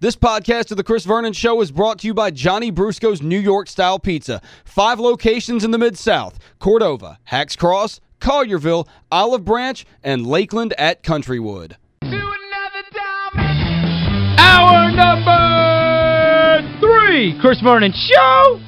This podcast of The Chris Vernon Show is brought to you by Johnny Brusco's New York-style pizza. Five locations in the Mid-South. Cordova, Hacks Cross, Collierville, Olive Branch, and Lakeland at Countrywood. Hour number three, Chris Vernon Show.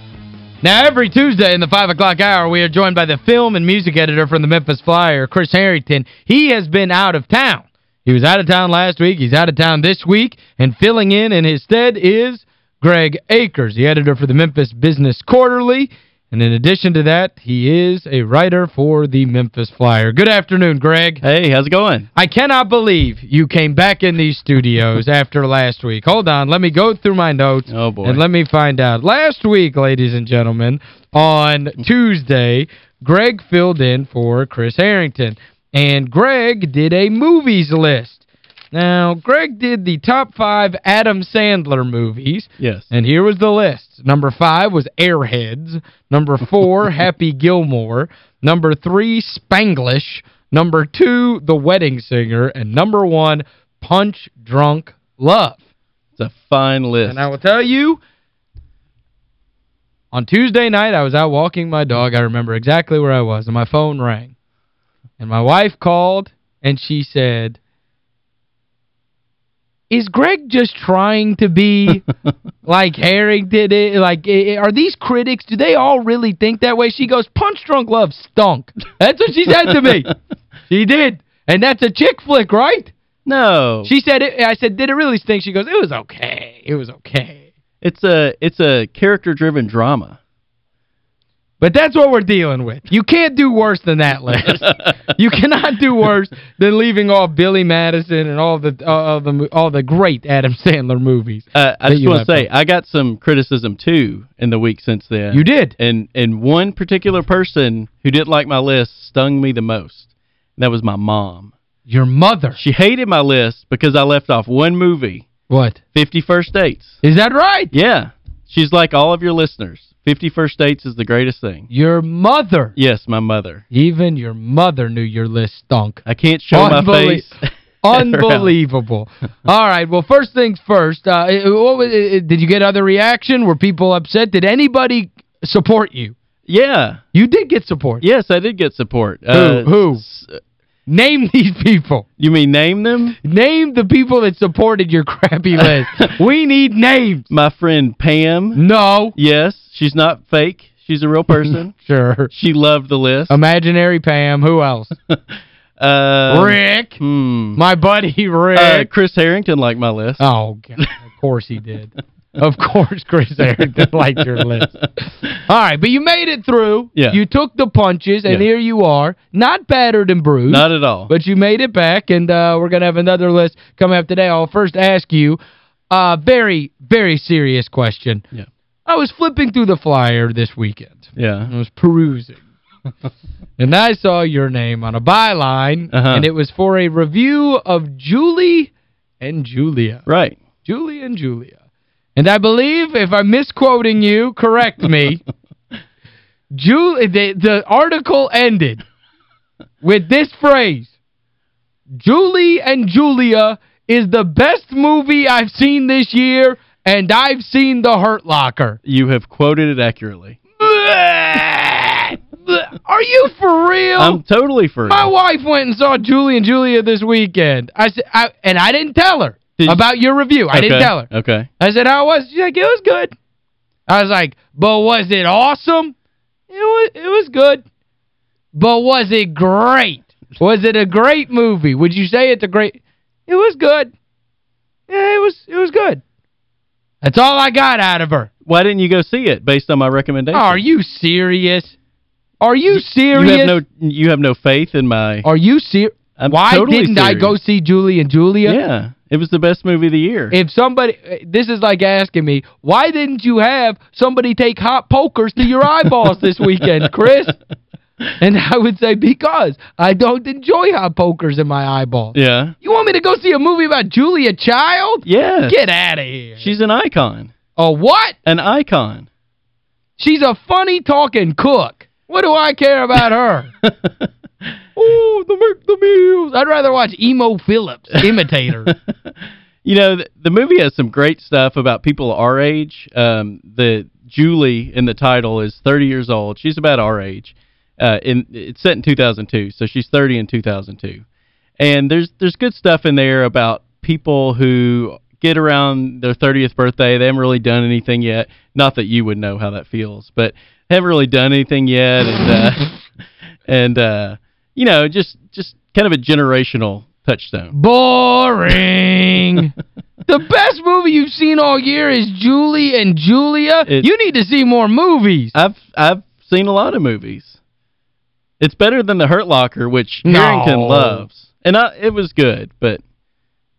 Now, every Tuesday in the 5 o'clock hour, we are joined by the film and music editor from the Memphis Flyer, Chris Herrington. He has been out of town. He was out of town last week. He's out of town this week. And filling in in his stead is Greg Akers, the editor for the Memphis Business Quarterly. And in addition to that, he is a writer for the Memphis Flyer. Good afternoon, Greg. Hey, how's it going? I cannot believe you came back in these studios after last week. Hold on, let me go through my notes. Oh, boy. And let me find out. Last week, ladies and gentlemen, on Tuesday, Greg filled in for Chris Herrington. And Greg did a movies list. Now, Greg did the top five Adam Sandler movies. Yes. And here was the list. Number five was Airheads. Number four, Happy Gilmore. Number three, Spanglish. Number two, The Wedding Singer. And number one, Punch Drunk Love. It's a fine list. And I will tell you, on Tuesday night, I was out walking my dog. I remember exactly where I was, and my phone rang. And my wife called, and she said, is Greg just trying to be like Herrington? eh, Like, eh, are these critics, do they all really think that way? She goes, Punch Drunk Love stunk. That's what she said to me. She did. And that's a chick flick, right? no. She said, it, I said, did it really stink? She goes, it was okay. It was okay. it's a it's a character-driven drama. But that's what we're dealing with. You can't do worse than that list. you cannot do worse than leaving off Billy Madison and all the uh, all the all the great Adam Sandler movies. Uh, I just want to say, I got some criticism, too, in the week since then. You did. And, and one particular person who didn't like my list stung me the most. That was my mom. Your mother. She hated my list because I left off one movie, What? 50 First Dates. Is that right? Yeah. She's like all of your listeners. 50 First Dates is the greatest thing. Your mother. Yes, my mother. Even your mother knew your list stunk. I can't show my face. at her house. Unbelievable. All right, well, first things first. Uh, what was, did you get other reaction? Were people upset? Did anybody support you? Yeah. You did get support. Yes, I did get support. Who? Uh, Who? Name these people. You mean name them? Name the people that supported your crappy list. we need names. My friend Pam. No. Yes, she's not fake. She's a real person. Sure. she loved the list. Imaginary Pam. Who else? Uh, Rick. Hmm. My buddy Rick. Uh, Chris Herrington liked my list. Oh, God. Of course he did. Of course Chris Herrington liked your list. All right, but you made it through. Yeah. You took the punches, and Yeah. here you are. Not battered and bruised. Not at all. But you made it back, and uh, we're going to have another list coming up today. I'll first ask you a very, very serious question. Yeah. I was flipping through the flyer this weekend. yeah. I was perusing. and I saw your name on a byline, Uh-huh. and it was for a review of Julie and Julia. Right. Julie and Julia. And I believe, if I'm misquoting you, correct me, Julie, the, the article ended with this phrase, Julie and Julia is the best movie I've seen this year, and I've seen The Hurt Locker. You have quoted it accurately. Are you for real? I'm totally free. My wife went and saw Julie and Julia this weekend. I said, I, and I didn't tell her Did about your review. I didn't tell her. Okay. I said, how was it? She's like, it was good. I was like, but was it awesome? It was, it was good. But was it great? Was it a great movie? Would you say it's a great... It was good. Yeah, it was it was good. That's all I got out of her. Why didn't you go see it based on my recommendation? Are you serious? Are you serious? You have no you have no faith in my Are you serious? I'm Why totally didn't I go see Julie and Julia? Yeah. It was the best movie of the year. If somebody, this is like asking me, why didn't you have somebody take hot pokers to your eyeballs this weekend, Chris? And I would say, because I don't enjoy hot pokers in my eyeballs. yeah. You want me to go see a movie about Julia Child? Yeah. Get out of here. She's an icon. A what? An icon. She's a funny-talking cook. What do I care about her? oh, the make the meals. I'd rather watch Emo Philips, Imitator. You know, the, the movie has some great stuff about people our age. Um, the Julie in the title is 30 years old. She's about our age. Uh, in It's set in 2002, so she's 30 in 2002. And there's there's good stuff in there about people who get around their 30th birthday. They haven't really done anything yet. Not that you would know how that feels, but haven't really done anything yet. And, uh, and uh, you know, just just kind of a generational touchstone. Boring. the best movie you've seen all year is Julie and Julia. It, you need to see more movies. I've I've seen a lot of movies. It's better than The Hurt Locker, which no. Herrington loves. And I, it was good, but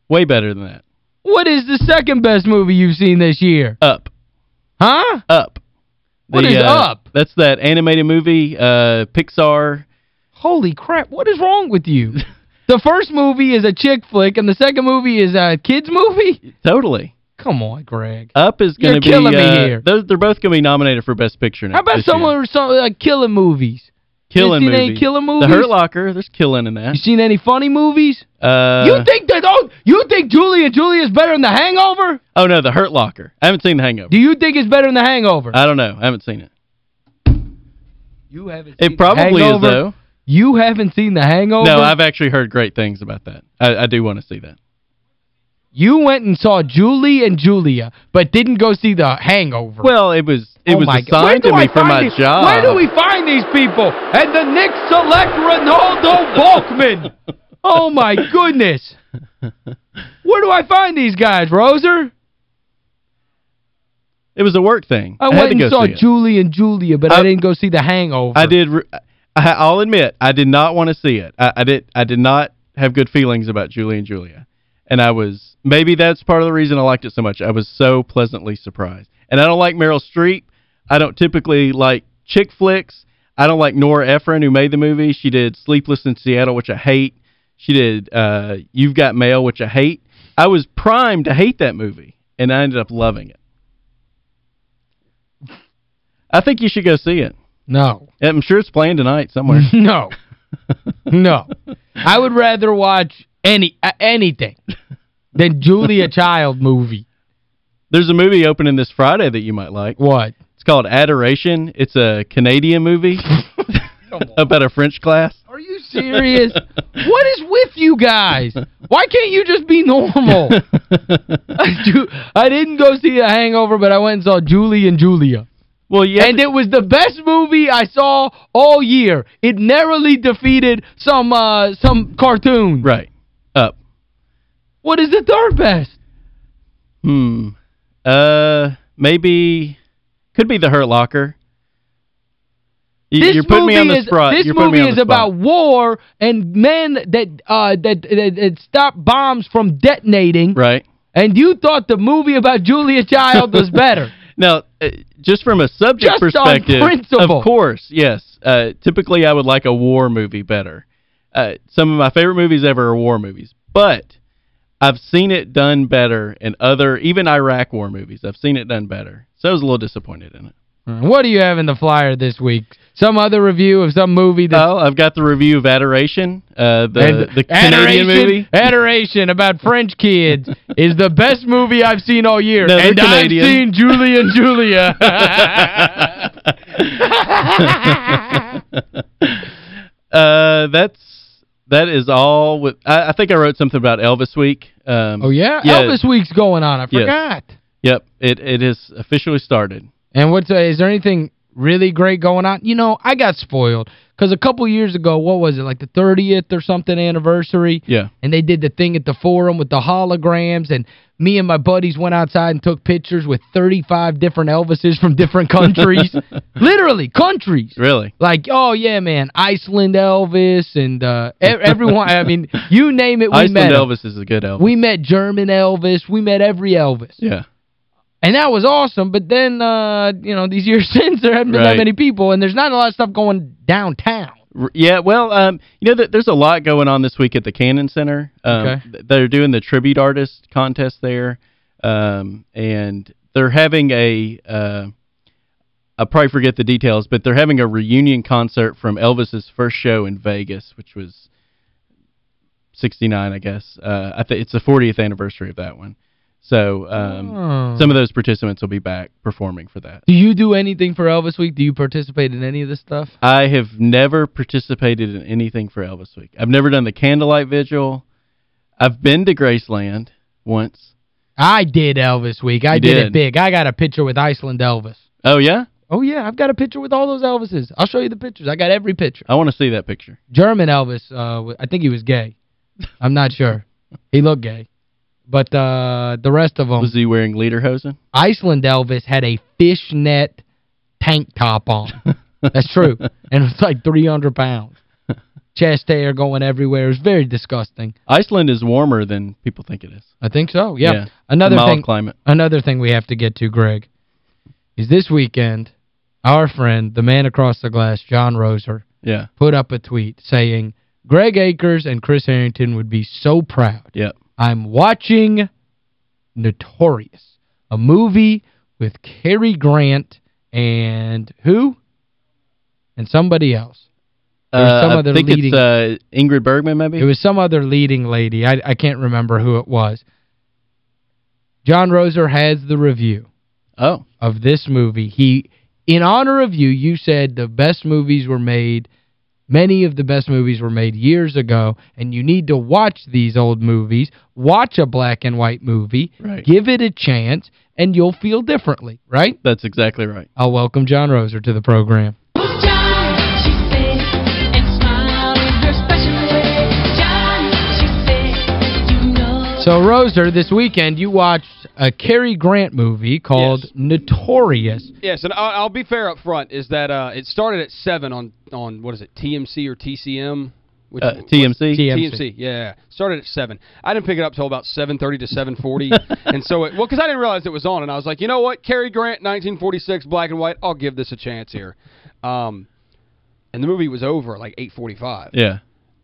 way better than that. What is the second best movie you've seen this year? Up. Huh? Up. What is uh, Up? That's that animated movie, uh, Pixar. Holy crap, what is wrong with you? the first movie is a chick flick, and the second movie is a kid's movie? Totally. Come on, Greg. Up is going to be... You're killing uh, me here. Those, they're both going to be nominated for Best Picture now. How about some, year. some like killing movies? Killing you movies. any killing movies? The Hurt Locker, there's killing in that. You seen any funny movies? Uh, you think that oh, you think Julie and Julia is better than The Hangover? Oh, no, The Hurt Locker. I haven't seen The Hangover. Do you think it's better than The Hangover? I don't know. I haven't seen it. You haven't seen It probably is, though. You haven't seen The Hangover? No, I've actually heard great things about that. I, I do want to see that. You went and saw Julie and Julia, but didn't go see The Hangover. Well, it was it oh was assigned to me for my these, job. Where do we find these people? And the Knicks select Renaldo Balkman. oh, my goodness. Where do I find these guys, Roser? It was a work thing. I, I went and saw Julie Julie and Julia, but I, I, didn't go see The Hangover. I did. I, I'll admit, I did not want to see it. I, I did. I did not have good feelings about Julie and Julia. And I was, maybe that's part of the reason I liked it so much. I was so pleasantly surprised. And I don't like Meryl Streep. I don't typically like chick flicks. I don't like Nora Ephron, who made the movie. She did Sleepless in Seattle, which I hate. She did uh, You've Got Mail, which I hate. I was primed to hate that movie, and I ended up loving it. I think you should go see it. No. I'm sure it's playing tonight somewhere. no. no. I would rather watch any uh, anything than Julia Child movie. There's a movie opening this Friday that you might like. What? It's called Adoration. It's a Canadian movie about a French class. Are you serious? what is with you guys? Why can't you just be normal? I, do, I didn't go see The Hangover, but I went and saw Julie and Julia. Well, yeah. And it was the best movie I saw all year. It narrowly defeated some uh, some cartoon. Right. Up. What is the third best? Hmm. Uh, maybe could be The Hurt Locker. This You're putting me on the is, spot. This movie is about war and men that uh that, that, that stop bombs from detonating. Right. And you thought the movie about Julia Child was better. now, uh, just from a subject just perspective, of course, yes. Uh, typically, I would like a war movie better. Uh, some of my favorite movies ever are war movies. But I've seen it done better in other, even Iraq war movies. I've seen it done better. So I was a little disappointed in it. What do you have in the flyer this week? Some other review of some movie that Oh, I've got the review of Adoration, uh, the, the Canadian movie. Adoration about French kids is the best movie I've seen all year. No, and Canadian. I've seen Julie and Julia. uh, that's that is all with I, I, think I wrote something about Elvis Week. Um, oh yeah? yeah? Elvis Week's going on. I yes. forgot. Yep, it it has officially started. And what's uh, is there anything really great going on? You know, I got spoiled because a couple years ago, what was it, like the 30th or something anniversary? Yeah. And they did the thing at the forum with the holograms, and me and my buddies went outside and took pictures with 35 different Elvises from different countries. Literally, countries. Really? Like, oh, yeah, man, Iceland Elvis and uh, everyone, I mean, you name it, we Iceland met Elvis is a good Elvis. We met German Elvis. We met every Elvis. Yeah. And that was awesome, but then, uh, you know, these years since, there haven't been right. that many people, and there's not a lot of stuff going downtown. Yeah, well, um, you know, there's a lot going on this week at the Cannon Center. Um, okay. They're doing the Tribute Artist contest there, um, and they're having a, uh, I'll probably forget the details, but they're having a reunion concert from Elvis's first show in Vegas, which was 69, I guess. Uh, I think it's the 40th anniversary of that one. So um, Oh. some of those participants will be back performing for that. Do you do anything for Elvis Week? Do you participate in any of this stuff? I have never participated in anything for Elvis Week. I've never done the candlelight vigil. I've been to Graceland once. I did Elvis Week. I did. did. it big. I got a picture with Iceland Elvis. Oh, yeah? Oh, yeah. I've got a picture with all those Elvises. I'll show you the pictures. I got every picture. I want to see that picture. German Elvis, uh, I think he was gay. I'm not sure. He looked gay. But uh, the rest of them, Was he wearing lederhosen? Iceland Elvis had a fishnet tank top on. That's true. And it's like 300 pounds. Chest hair going everywhere. It's very disgusting. Iceland is warmer than people think it is. I think so. Yeah. Yeah. Another thing climate. another thing we have to get to, Greg, is this weekend our friend, the man across the glass, John Roser, Yeah. put up a tweet saying Greg Akers and Chris Herrington would be so proud. Yep. I'm watching Notorious, a movie with Cary Grant and who? And somebody else. Uh, some I other think leading- it's uh, Ingrid Bergman, maybe? It was some other leading lady. I, I can't remember who it was. John Roser has the review oh. of this movie. He, in honor of you, you said the best movies were made, many of the best movies were made years ago, and you need to watch these old movies, watch a black and white movie, Right. give it a chance, and you'll feel differently, right? That's exactly right. I'll welcome John Roser to the program. So, Roser, this weekend you watched a Cary Grant movie called Yes. Notorious. Yes, and I'll, I'll be fair up front, is that uh, it started at 7 on, on what is it, TMC or TCM? Which, Uh, TMC? TMC. TMC, yeah. Started at 7. I didn't pick it up till about 7.30 to 7.40. and so, it, well, because I didn't realize it was on, and I was like, you know what, Cary Grant, 1946, black and white, I'll give this a chance here. Um, and the movie was over at like 8.45. Yeah.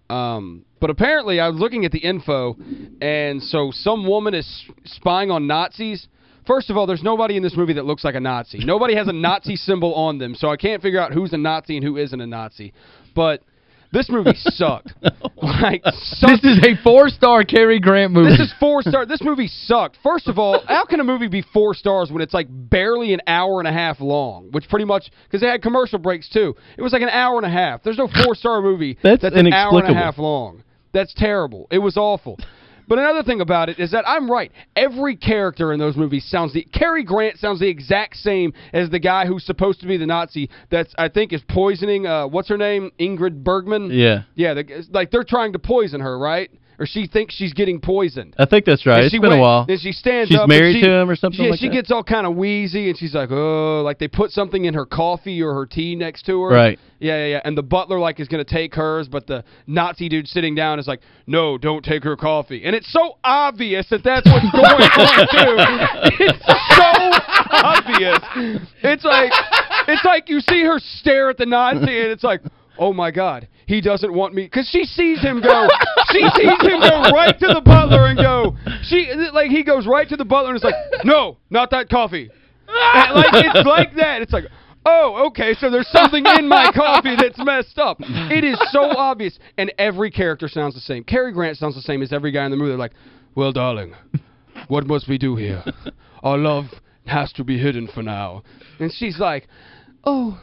Um, but apparently, I was looking at the info, and so some woman is spying on Nazis. First of all, there's nobody in this movie that looks like a Nazi. Nobody has a Nazi symbol on them, so I can't figure out who's a Nazi and who isn't a Nazi. But this movie sucked. like, sucked. This is a four-star Cary Grant movie. This is four star. This movie sucked. First of all, how can a movie be four stars when it's like barely an hour and a half long? Which pretty much because they had commercial breaks too. It was like an hour and a half. There's no four star movie That's an hour and a half long. That's terrible. It was awful. But another thing about it is that I'm right. Every character in those movies sounds the Cary Grant sounds the exact same as the guy who's supposed to be the Nazi that's I think is poisoning uh what's her name? Ingrid Bergman? Yeah. Yeah, the, like they're trying to poison her, right? Or she thinks she's getting poisoned. I think that's right. And It's been went- a while. Then she stands She's up. and married she- to him or something yeah, like she that? gets all kind of wheezy, and she's like, oh, like they put something in her coffee or her tea next to her. Right. Yeah, yeah, yeah. And the butler, like, is going to take hers, but the Nazi dude sitting down is like, no, don't take her coffee. And it's so obvious that that's what's going on, too. It's so obvious. It's like, it's like you see her stare at the Nazi, and it's like, oh, my God. He doesn't want me because she sees him go. She sees him go right to the butler and go. She like he goes right to the butler and it's like, no, not that coffee. And, like it's like that. It's like, oh, okay, so there's something in my coffee that's messed up. It is so obvious, and every character sounds the same. Cary Grant sounds the same as every guy in the movie. They're like, well, darling, what must we do here? Our love has to be hidden for now. And she's like, oh.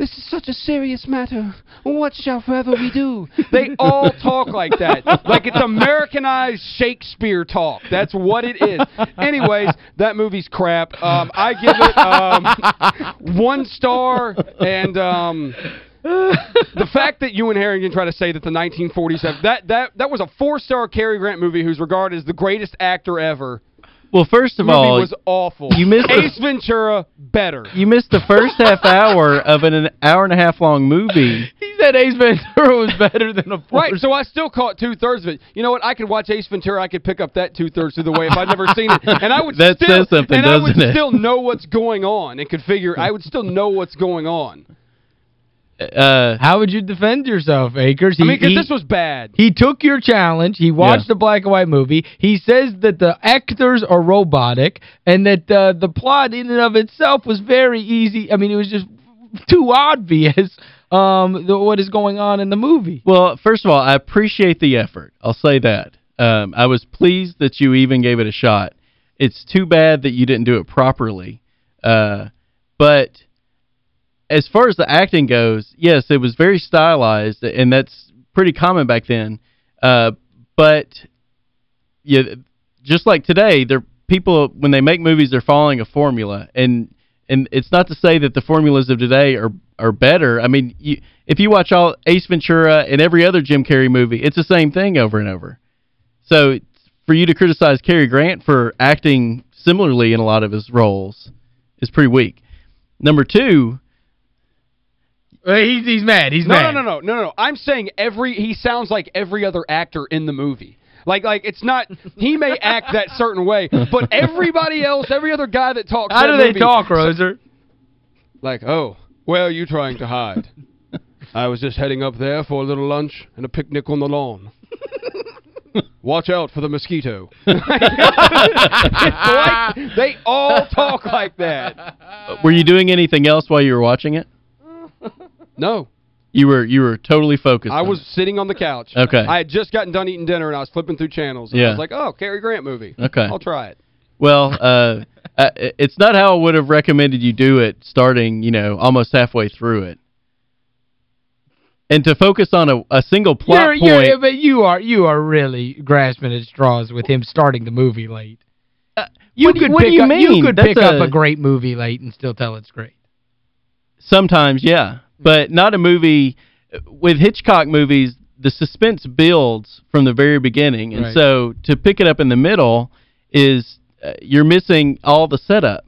This is such a serious matter. What shall forever we do? They all talk like that. Like it's Americanized Shakespeare talk. That's what it is. Anyways, that movie's crap. Um, I give it um, one star, and um, the fact that you and Herrington try to say that the 1947 that that that was a four-star Cary Grant movie, who's regarded as the greatest actor ever. Well, first of all, was awful. you missed the- Ace Ventura better. you missed the first half hour of an, an hour and a half long movie. He said Ace Ventura was better than a four Right, so I still caught two-thirds of it. You know what? I could watch Ace Ventura. I could pick up that two-thirds of the way if I'd never seen it. And I would That still, says something, and I would it? still know what's going on and could figure, I would still know what's going on. Uh, How would you defend yourself, Akers? I mean, because he, this was bad. he took your challenge. He watched Yeah. the black and white movie. He says that the actors are robotic and that uh, the plot in and of itself was very easy. I mean, it was just too obvious. um the, what is going on in the movie. Well, first of all, I appreciate the effort. I'll say that. Um, I was pleased that you even gave it a shot. It's too bad that you didn't do it properly. Uh, but as far as the acting goes, yes, it was very stylized, and that's pretty common back then. Uh, but yeah, just like today, there people when they make movies, they're following a formula, and and it's not to say that the formulas of today are are better. I mean, you, if you watch all Ace Ventura and every other Jim Carrey movie, it's the same thing over and over. So for you to criticize Cary Grant for acting similarly in a lot of his roles is pretty weak. Number two, Uh, he's he's mad. He's No, mad. no, no, no, no, no. I'm saying every he sounds like every other actor in the movie. Like like it's not he may act that certain way, but everybody else, every other guy that talks How do they movie, talk, Roser? Like, "Oh, where are you trying to hide?" I was just heading up there for a little lunch and a picnic on the lawn. Watch out for the mosquito. Like, they all talk like that. were you doing anything else while you were watching it? No, You were you were totally focused. I on was it. sitting on the couch. Okay. I had just gotten done eating dinner and I was flipping through channels. And I was like, oh, Cary Grant movie. Okay. I'll try it. Well, uh, uh, it's not how I would have recommended you do it starting, you know, almost halfway through it. And to focus on a, a single plot You're, point. you're, but you are you are really grasping at straws with him starting the movie late. You what do you- could what do pick you up, mean? You could That's pick up a- a great movie late and still tell it's great. Sometimes, yeah. But not a movie with Hitchcock movies, the suspense builds from the very beginning. And Right. so to pick it up in the middle is uh, you're missing all the setup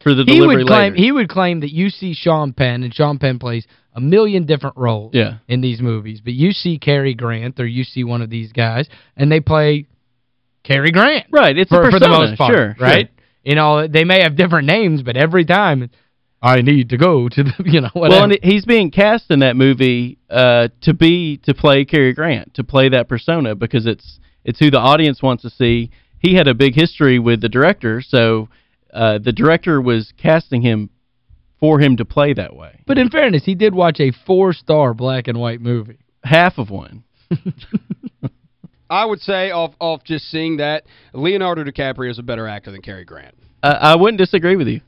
for the He delivery would claim later. he would claim that you see Sean Penn and Sean Penn plays a million different roles Yeah. in these movies, but you see Cary Grant or you see one of these guys and they play Cary Grant. Right, it's a for, for the most part, sure, sure. right? You know, they may have different names, but every time I need to go to the, you know, whatever. Well, and he's being cast in that movie uh, to be to play Cary Grant, to play that persona because it's it's who the audience wants to see. He had a big history with the director, so uh, the director was casting him for him to play that way. But in fairness, he did watch a four-star black and white movie. Half of one. I would say off off just seeing that, Leonardo DiCaprio is a better actor than Cary Grant. Uh, I wouldn't disagree with you.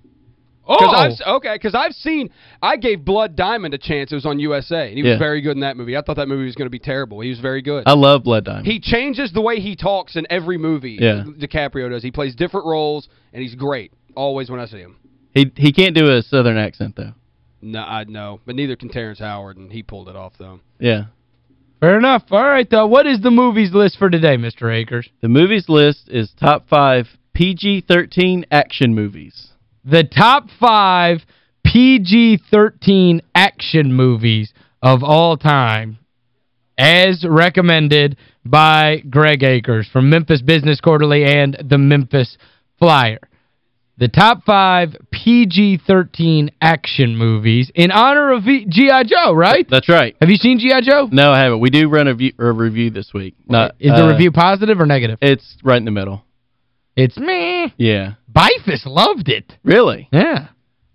Cause Oh! I've, okay, because I've seen, I gave Blood Diamond a chance. It was on USA, and he was very good in that movie. I thought that movie was going to be terrible. He was very good. I love Blood Diamond. He changes the way he talks in every movie. Yeah. DiCaprio does. He plays different roles, and he's great. Always when I see him. he he can't do a southern accent though. No, I know, but neither can Terrence Howard, and he pulled it off though. Yeah. Fair enough. All right, though. what is the movies list for today, Mr. Akers? The movies list is top 5 PG-13 action movies. The top five PG-13 action movies of all time as recommended by Greg Akers from Memphis Business Quarterly and the Memphis Flyer. The top five PG-13 action movies in honor of G.I. Joe, right? That's right. Have you seen G.I. Joe? No, I haven't. We do run a, view, a review this week. Not Is the uh, review positive or negative? It's right in the middle. It's me. Yeah. Bifus loved it. Really? Yeah.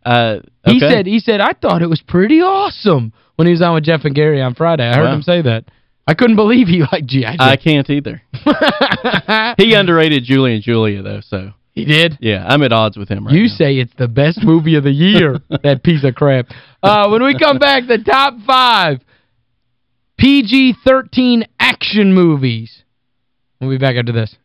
Uh, He said he said I thought it was pretty awesome when he was on with Jeff and Gary on Friday. I heard Wow. him say that. I couldn't believe he liked G.I. I can't either. He underrated Julie and Julia, though, so, he did. yeah, I'm at odds with him right You now. say it's the best movie of the year, that piece of crap. Uh, when we come back, the top five PG-13 action movies. We'll be back after this.